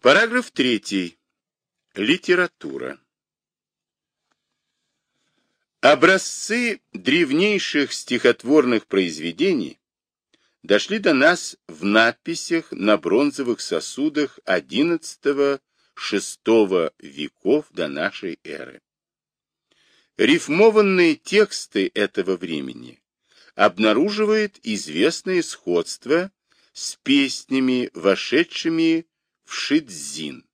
Параграф 3. Литература. Образцы древнейших стихотворных произведений дошли до нас в надписях на бронзовых сосудах XI-VI веков до нашей эры. Рифмованные тексты этого времени обнаруживают известное сходство с песнями, вошедшими в Шидзин.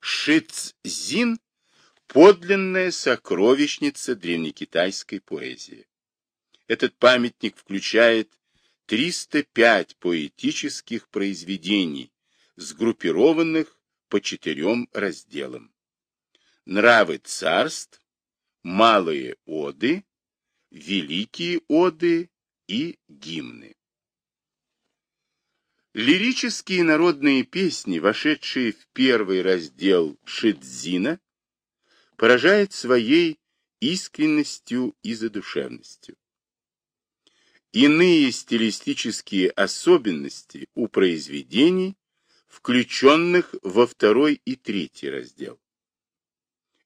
Шидзин – подлинная сокровищница древнекитайской поэзии. Этот памятник включает 305 поэтических произведений, сгруппированных по четырем разделам. Нравы царств, малые оды, великие оды и гимны. Лирические народные песни, вошедшие в первый раздел Шидзина, поражают своей искренностью и задушевностью. Иные стилистические особенности у произведений, включенных во второй и третий раздел.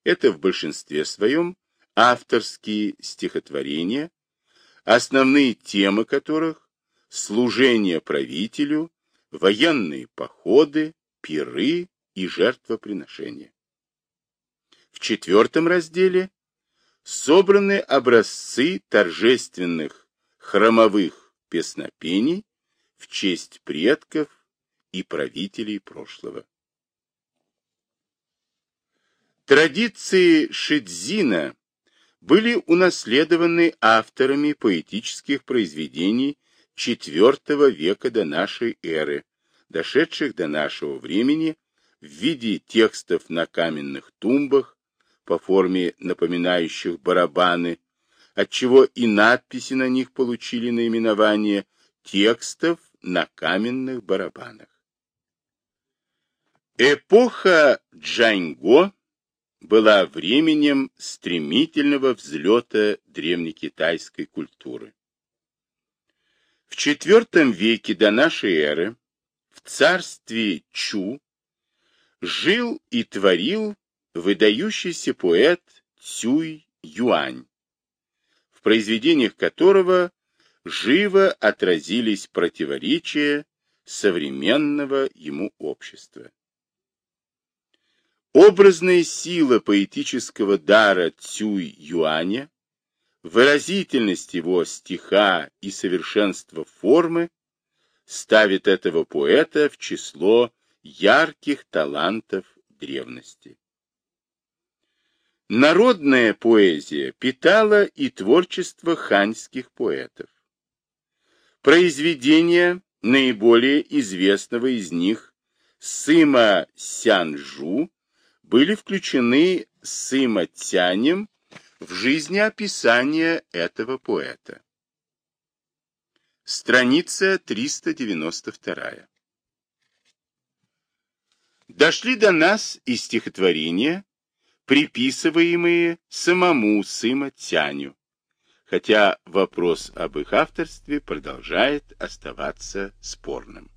Это в большинстве своем авторские стихотворения, основные темы которых – служение правителю, военные походы, пиры и жертвоприношения. В четвертом разделе собраны образцы торжественных хромовых песнопений в честь предков и правителей прошлого. Традиции Шидзина были унаследованы авторами поэтических произведений IV века до нашей эры, дошедших до нашего времени в виде текстов на каменных тумбах, по форме напоминающих барабаны, отчего и надписи на них получили наименование текстов на каменных барабанах. Эпоха Джаньго была временем стремительного взлета древнекитайской культуры. В IV веке до нашей эры в царстве Чу жил и творил выдающийся поэт Цюй Юань, в произведениях которого живо отразились противоречия современного ему общества. Образная сила поэтического дара Цюй Юаня выразительность его стиха и совершенство формы ставит этого поэта в число ярких талантов древности. Народная поэзия питала и творчество ханьских поэтов. Произведения наиболее известного из них Сыма Сянжу были включены Сыма Тянем в жизнеописание этого поэта. Страница 392. Дошли до нас и стихотворения, приписываемые самому Сыма Тяню, хотя вопрос об их авторстве продолжает оставаться спорным.